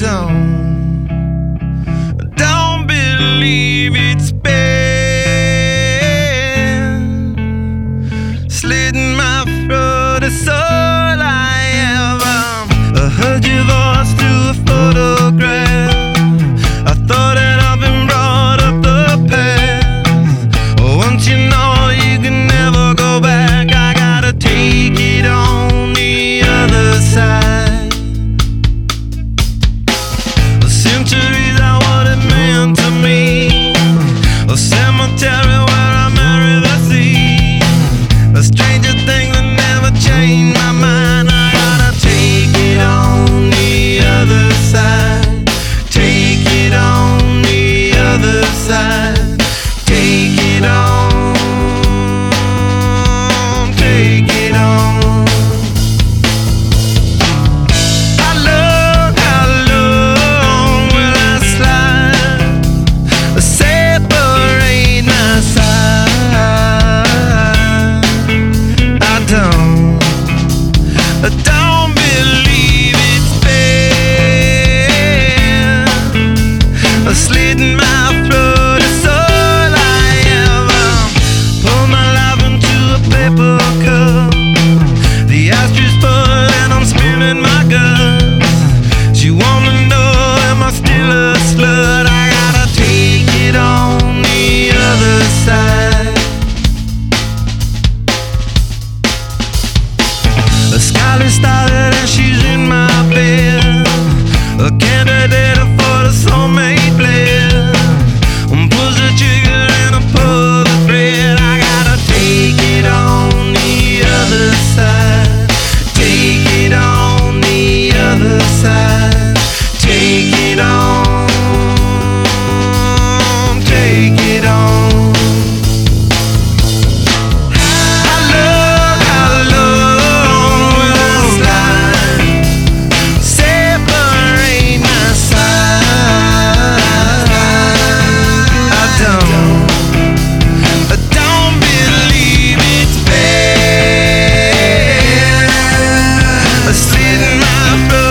don't, don't believe it's been Scarlet started and she the moon.